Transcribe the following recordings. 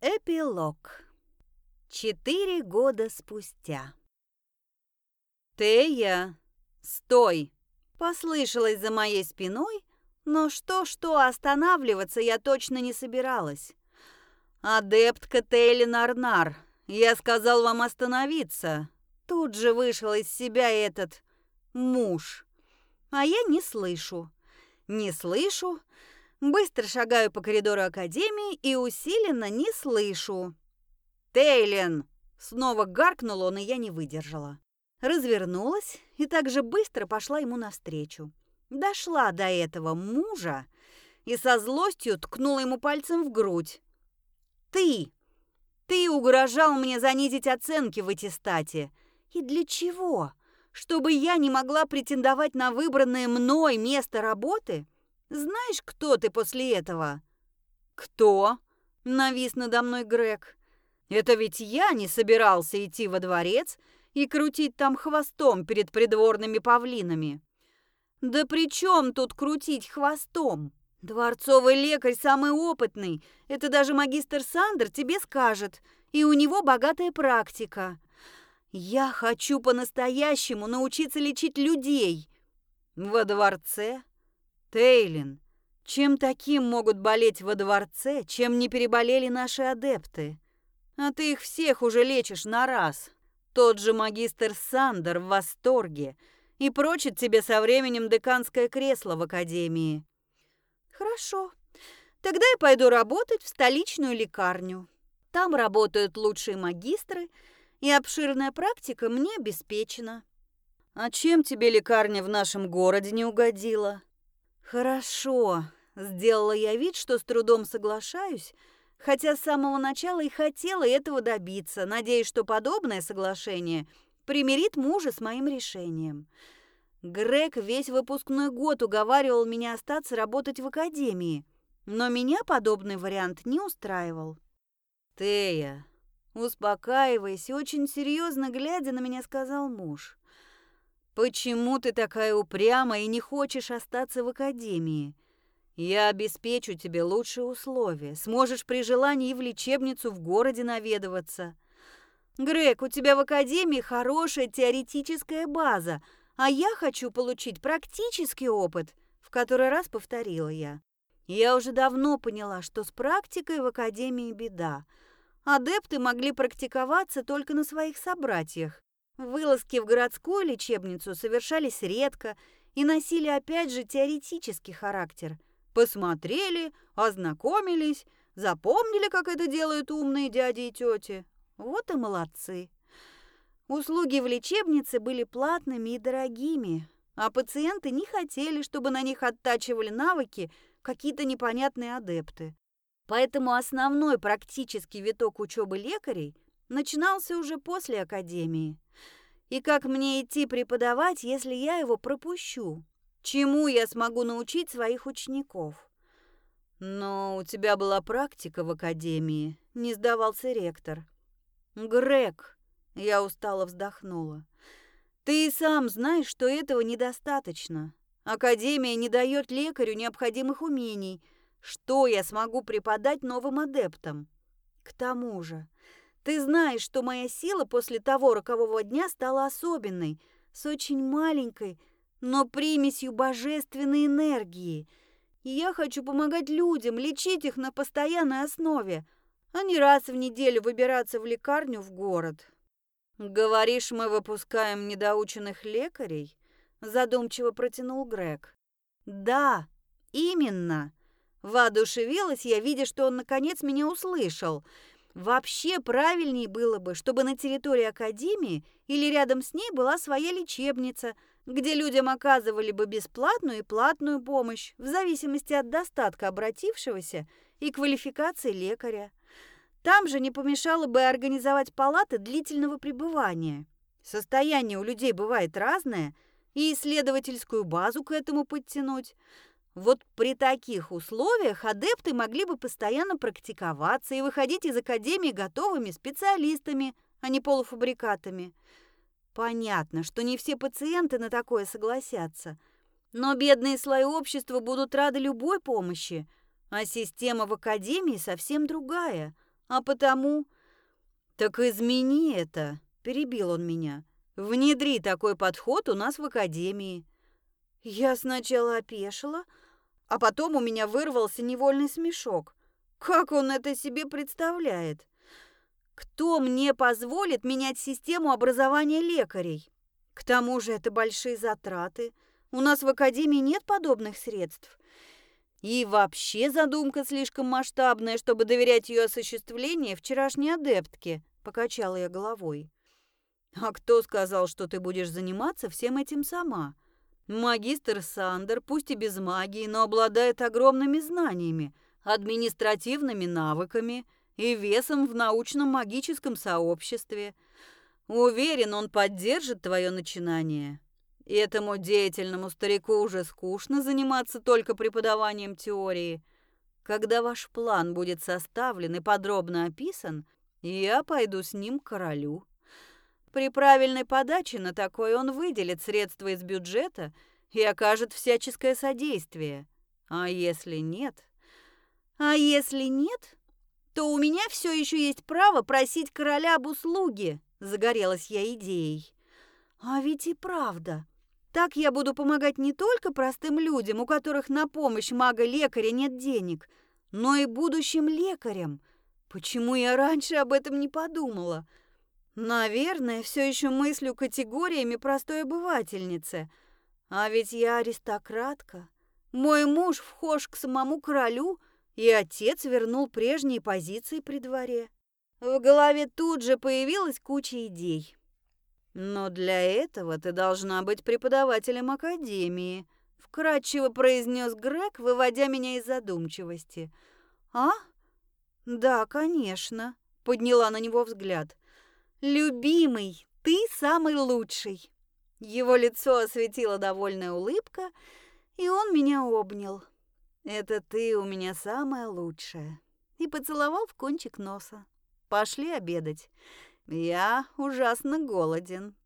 Эпилог. Четыре года спустя. «Тея, стой!» Послышалось за моей спиной, но что-что останавливаться я точно не собиралась. «Адептка Тейлин Арнар, я сказал вам остановиться!» Тут же вышел из себя этот муж. А я не слышу. Не слышу, Быстро шагаю по коридору академии и усиленно не слышу. «Тейлен!» Снова гаркнул он, и я не выдержала. Развернулась и так же быстро пошла ему навстречу. Дошла до этого мужа и со злостью ткнула ему пальцем в грудь. «Ты! Ты угрожал мне занизить оценки в аттестате. И для чего? Чтобы я не могла претендовать на выбранное мной место работы?» Знаешь, кто ты после этого?» «Кто?» — навис надо мной Грег. «Это ведь я не собирался идти во дворец и крутить там хвостом перед придворными павлинами». «Да при чем тут крутить хвостом? Дворцовый лекарь самый опытный, это даже магистр Сандер тебе скажет, и у него богатая практика. Я хочу по-настоящему научиться лечить людей». «Во дворце?» Тейлин, чем таким могут болеть во дворце, чем не переболели наши адепты? А ты их всех уже лечишь на раз. Тот же магистр Сандер в восторге и прочит тебе со временем деканское кресло в академии. Хорошо. Тогда я пойду работать в столичную лекарню. Там работают лучшие магистры, и обширная практика мне обеспечена. А чем тебе лекарня в нашем городе не угодила? «Хорошо», — сделала я вид, что с трудом соглашаюсь, хотя с самого начала и хотела этого добиться, надеясь, что подобное соглашение примирит мужа с моим решением. Грег весь выпускной год уговаривал меня остаться работать в академии, но меня подобный вариант не устраивал. «Тея», успокаиваясь и очень серьезно глядя на меня, сказал муж. Почему ты такая упрямая и не хочешь остаться в академии? Я обеспечу тебе лучшие условия. Сможешь при желании и в лечебницу в городе наведываться. Грег, у тебя в академии хорошая теоретическая база, а я хочу получить практический опыт, в который раз повторила я. Я уже давно поняла, что с практикой в академии беда. Адепты могли практиковаться только на своих собратьях. Вылазки в городскую лечебницу совершались редко и носили опять же теоретический характер. Посмотрели, ознакомились, запомнили, как это делают умные дяди и тети. Вот и молодцы. Услуги в лечебнице были платными и дорогими, а пациенты не хотели, чтобы на них оттачивали навыки какие-то непонятные адепты. Поэтому основной практический виток учебы лекарей начинался уже после академии. И как мне идти преподавать, если я его пропущу? Чему я смогу научить своих учеников? Но у тебя была практика в академии, не сдавался ректор. Грег, я устало вздохнула. Ты и сам знаешь, что этого недостаточно. Академия не дает лекарю необходимых умений. Что я смогу преподать новым адептам? К тому же, ты знаешь, что моя сила после того рокового дня стала особенной, с очень маленькой, но примесью божественной энергии. И я хочу помогать людям, лечить их на постоянной основе, а не раз в неделю выбираться в лекарню в город. Говоришь, мы выпускаем недоученных лекарей? Задумчиво протянул Грег. Да, именно. Воодушевилась я, видя, что он наконец меня услышал – Вообще правильнее было бы, чтобы на территории академии или рядом с ней была своя лечебница, где людям оказывали бы бесплатную и платную помощь, в зависимости от достатка обратившегося и квалификации лекаря. Там же не помешало бы организовать палаты длительного пребывания. Состояние у людей бывает разное, и исследовательскую базу к этому подтянуть – вот при таких условиях адепты могли бы постоянно практиковаться и выходить из академии готовыми специалистами, а не полуфабрикатами. Понятно, что не все пациенты на такое согласятся, но бедные слои общества будут рады любой помощи, а система в академии совсем другая. А потому... Так измени это, перебил он меня. Внедри такой подход у нас в академии. Я сначала опешила, а потом у меня вырвался невольный смешок. Как он это себе представляет? Кто мне позволит менять систему образования лекарей? К тому же это большие затраты. У нас в академии нет подобных средств. И вообще задумка слишком масштабная, чтобы доверять ее осуществлению вчерашней адептке, покачала я головой. А кто сказал, что ты будешь заниматься всем этим сама? Магистр Сандер, пусть и без магии, но обладает огромными знаниями, административными навыками и весом в научном магическом сообществе. Уверен, он поддержит твое начинание. И этому деятельному старику уже скучно заниматься только преподаванием теории. Когда ваш план будет составлен и подробно описан, я пойду с ним к королю. При правильной подаче на такой он выделит средства из бюджета и окажет всяческое содействие. А если нет? А если нет, то у меня все еще есть право просить короля об услуге, загорелась я идеей. А ведь и правда. Так я буду помогать не только простым людям, у которых на помощь мага-лекаря нет денег, но и будущим лекарям. Почему я раньше об этом не подумала? Наверное, все еще мыслю категориями простой обывательницы. А ведь я аристократка. Мой муж вхож к самому королю, и отец вернул прежние позиции при дворе. В голове тут же появилась куча идей. Но для этого ты должна быть преподавателем академии, вкратчиво произнес Грег, выводя меня из задумчивости. А? Да, конечно, подняла на него взгляд. Любимый, ты самый лучший. Его лицо осветила довольная улыбка, и он меня обнял. Это ты у меня самая лучшая. И поцеловал в кончик носа. Пошли обедать. Я ужасно голоден.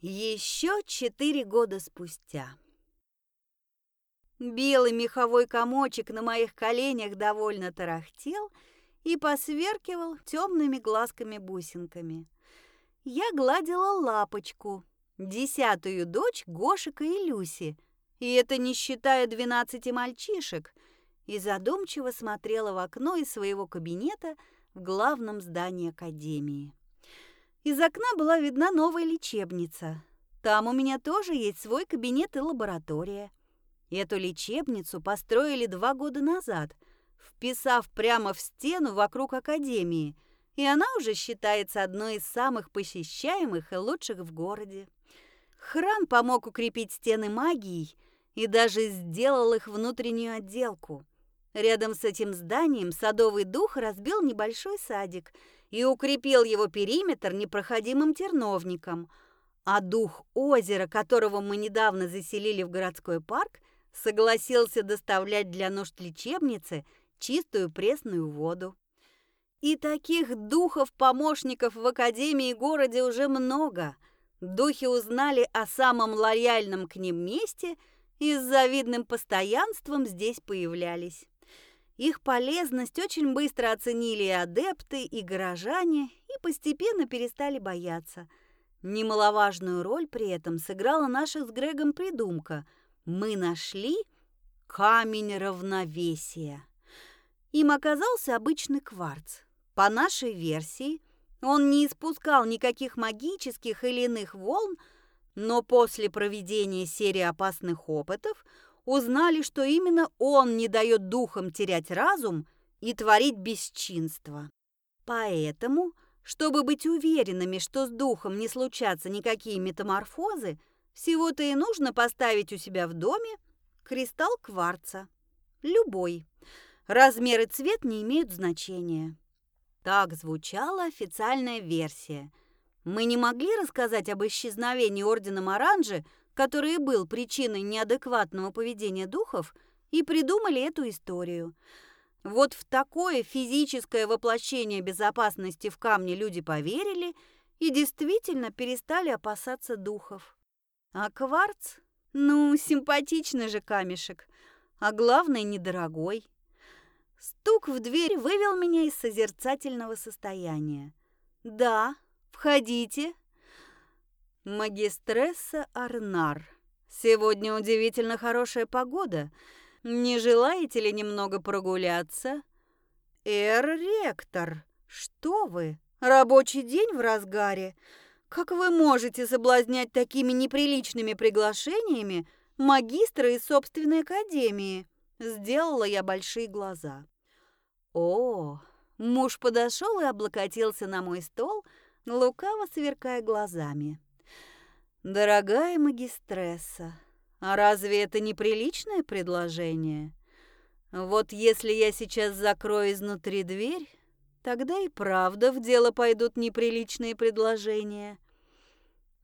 Еще четыре года спустя. Белый меховой комочек на моих коленях довольно тарахтел и посверкивал темными глазками-бусинками. Я гладила лапочку, десятую дочь Гошика и Люси, и это не считая двенадцати мальчишек, и задумчиво смотрела в окно из своего кабинета, в главном здании академии. Из окна была видна новая лечебница. Там у меня тоже есть свой кабинет и лаборатория. Эту лечебницу построили два года назад, вписав прямо в стену вокруг академии, и она уже считается одной из самых посещаемых и лучших в городе. Храм помог укрепить стены магией и даже сделал их внутреннюю отделку. Рядом с этим зданием садовый дух разбил небольшой садик и укрепил его периметр непроходимым терновником, а дух озера, которого мы недавно заселили в городской парк, согласился доставлять для нужд лечебницы чистую пресную воду. И таких духов-помощников в академии и городе уже много. Духи узнали о самом лояльном к ним месте и с завидным постоянством здесь появлялись. Их полезность очень быстро оценили и адепты, и горожане, и постепенно перестали бояться. Немаловажную роль при этом сыграла наша с Грегом придумка. Мы нашли камень равновесия. Им оказался обычный кварц. По нашей версии, он не испускал никаких магических или иных волн, но после проведения серии опасных опытов – узнали, что именно он не дает духам терять разум и творить бесчинство. Поэтому, чтобы быть уверенными, что с духом не случатся никакие метаморфозы, всего-то и нужно поставить у себя в доме кристалл кварца. Любой. Размер и цвет не имеют значения. Так звучала официальная версия. Мы не могли рассказать об исчезновении Ордена Оранжи, который был причиной неадекватного поведения духов, и придумали эту историю. Вот в такое физическое воплощение безопасности в камне люди поверили и действительно перестали опасаться духов. А кварц? Ну, симпатичный же камешек, а главное, недорогой. Стук в дверь вывел меня из созерцательного состояния. «Да, входите». Магистресса Арнар. Сегодня удивительно хорошая погода. Не желаете ли немного прогуляться? Эр-ректор, что вы? Рабочий день в разгаре. Как вы можете соблазнять такими неприличными приглашениями магистра из собственной академии? Сделала я большие глаза. О, муж подошел и облокотился на мой стол, лукаво сверкая глазами. Дорогая магистресса, а разве это неприличное предложение? Вот если я сейчас закрою изнутри дверь, тогда и правда в дело пойдут неприличные предложения.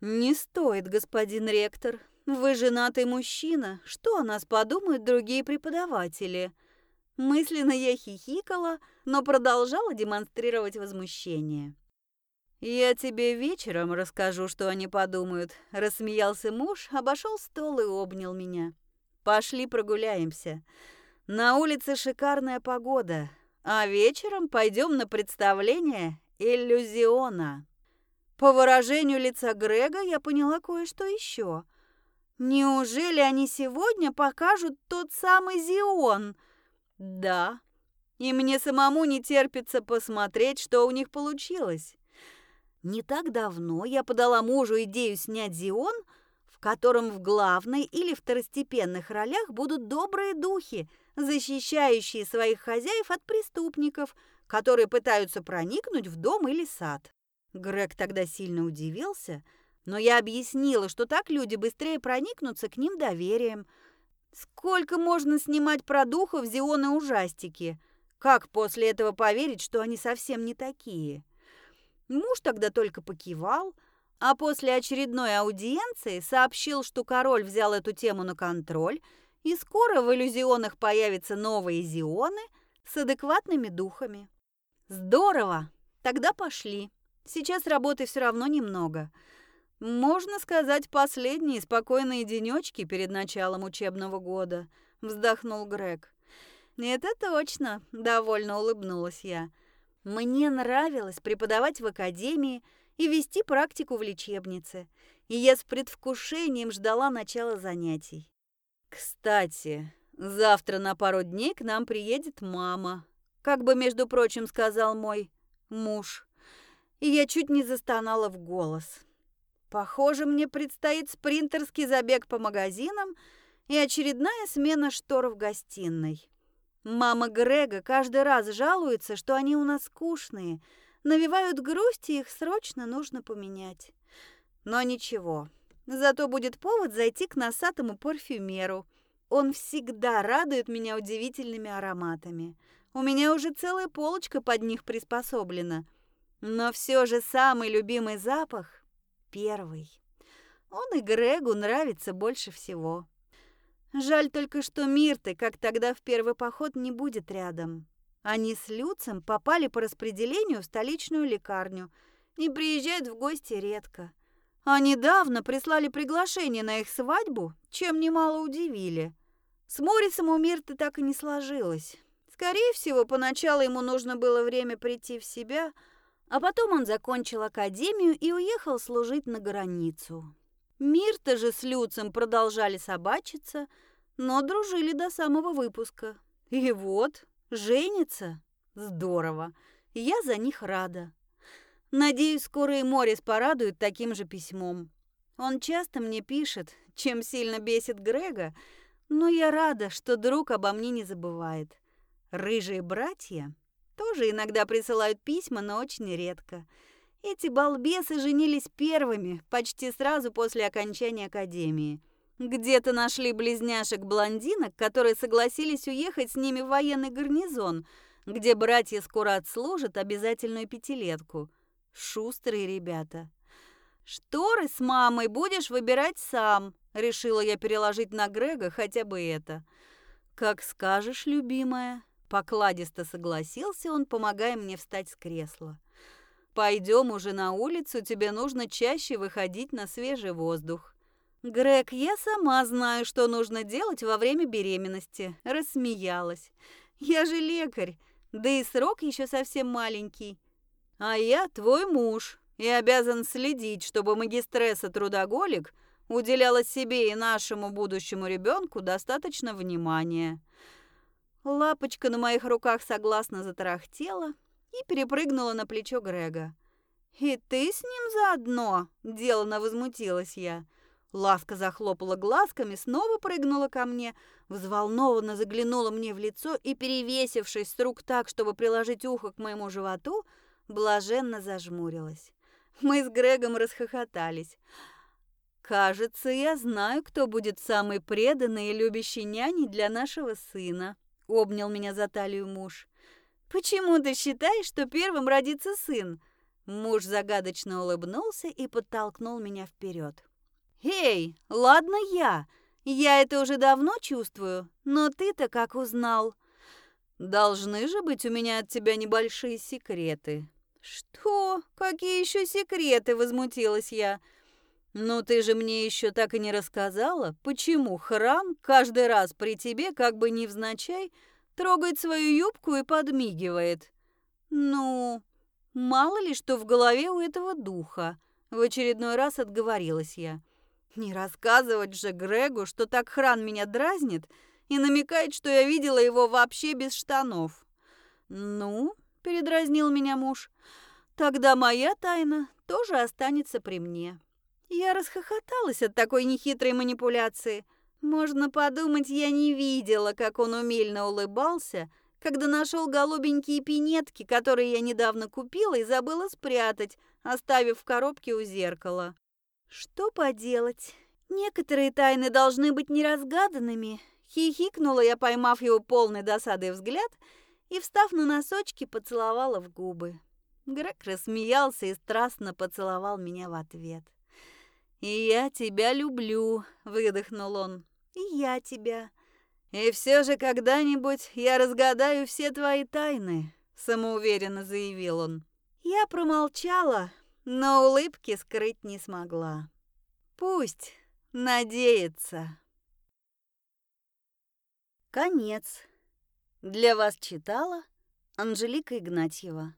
Не стоит, господин ректор. Вы женатый мужчина. Что о нас подумают другие преподаватели? Мысленно я хихикала, но продолжала демонстрировать возмущение. «Я тебе вечером расскажу, что они подумают», — рассмеялся муж, обошел стол и обнял меня. «Пошли прогуляемся. На улице шикарная погода, а вечером пойдем на представление иллюзиона». По выражению лица Грега я поняла кое-что еще. Неужели они сегодня покажут тот самый Зион? Да. И мне самому не терпится посмотреть, что у них получилось. Не так давно я подала мужу идею снять Зион, в котором в главной или второстепенных ролях будут добрые духи, защищающие своих хозяев от преступников, которые пытаются проникнуть в дом или сад. Грег тогда сильно удивился, но я объяснила, что так люди быстрее проникнутся к ним доверием. Сколько можно снимать про духов Зионы ужастики? Как после этого поверить, что они совсем не такие? Муж тогда только покивал, а после очередной аудиенции сообщил, что король взял эту тему на контроль, и скоро в иллюзионах появятся новые зионы с адекватными духами. Здорово! Тогда пошли. Сейчас работы все равно немного. Можно сказать, последние спокойные денечки перед началом учебного года, вздохнул Грег. Это точно, довольно улыбнулась я. Мне нравилось преподавать в академии и вести практику в лечебнице, и я с предвкушением ждала начала занятий. Кстати, завтра на пару дней к нам приедет мама, как бы, между прочим, сказал мой муж. И я чуть не застонала в голос. Похоже, мне предстоит спринтерский забег по магазинам и очередная смена штор в гостиной. Мама Грега каждый раз жалуется, что они у нас скучные, навевают грусть, и их срочно нужно поменять. Но ничего, зато будет повод зайти к носатому парфюмеру. Он всегда радует меня удивительными ароматами. У меня уже целая полочка под них приспособлена. Но все же самый любимый запах — первый. Он и Грегу нравится больше всего. Жаль только, что Мирты, как тогда в первый поход, не будет рядом. Они с Люцем попали по распределению в столичную лекарню и приезжают в гости редко. А недавно прислали приглашение на их свадьбу, чем немало удивили. С Морисом у Мирты так и не сложилось. Скорее всего, поначалу ему нужно было время прийти в себя, а потом он закончил академию и уехал служить на границу. Мирта же с Люцем продолжали собачиться – но дружили до самого выпуска. И вот, женится. Здорово. Я за них рада. Надеюсь, скоро и Морис порадует таким же письмом. Он часто мне пишет, чем сильно бесит Грега, но я рада, что друг обо мне не забывает. Рыжие братья тоже иногда присылают письма, но очень редко. Эти балбесы женились первыми, почти сразу после окончания академии. Где-то нашли близняшек-блондинок, которые согласились уехать с ними в военный гарнизон, где братья скоро отслужат обязательную пятилетку. Шустрые ребята. «Шторы с мамой будешь выбирать сам», — решила я переложить на Грега хотя бы это. «Как скажешь, любимая», — покладисто согласился он, помогая мне встать с кресла. «Пойдем уже на улицу, тебе нужно чаще выходить на свежий воздух». «Грег, я сама знаю, что нужно делать во время беременности», – рассмеялась. Я же лекарь, да и срок еще совсем маленький. А я твой муж и обязан следить, чтобы магистресса-трудоголик уделяла себе и нашему будущему ребенку достаточно внимания. Лапочка на моих руках согласно затарахтела и перепрыгнула на плечо Грега. «И ты с ним заодно?» – делано возмутилась я. Ласка захлопала глазками, снова прыгнула ко мне, взволнованно заглянула мне в лицо и, перевесившись с рук так, чтобы приложить ухо к моему животу, блаженно зажмурилась. Мы с Грегом расхохотались. «Кажется, я знаю, кто будет самый преданный и любящий няней для нашего сына», — обнял меня за талию муж. «Почему ты считаешь, что первым родится сын?» Муж загадочно улыбнулся и подтолкнул меня вперед. «Эй, ладно я. Я это уже давно чувствую, но ты-то как узнал?» «Должны же быть у меня от тебя небольшие секреты». «Что? Какие еще секреты?» – возмутилась я. «Ну ты же мне еще так и не рассказала, почему храм каждый раз при тебе, как бы невзначай, трогает свою юбку и подмигивает?» «Ну, мало ли что в голове у этого духа», – в очередной раз отговорилась я. Не рассказывать же Грегу, что так Хран меня дразнит и намекает, что я видела его вообще без штанов. «Ну?» – передразнил меня муж. «Тогда моя тайна тоже останется при мне». Я расхохоталась от такой нехитрой манипуляции. Можно подумать, я не видела, как он умильно улыбался, когда нашел голубенькие пинетки, которые я недавно купила и забыла спрятать, оставив в коробке у зеркала. Что поделать? Некоторые тайны должны быть неразгаданными. Хихикнула я, поймав его полный досады взгляд, и, встав на носочки, поцеловала в губы. Грег рассмеялся и страстно поцеловал меня в ответ. «И я тебя люблю», — выдохнул он. «И я тебя». «И все же когда-нибудь я разгадаю все твои тайны», — самоуверенно заявил он. Я промолчала, но улыбки скрыть не смогла. Пусть надеется. Конец. Для вас читала Анжелика Игнатьева.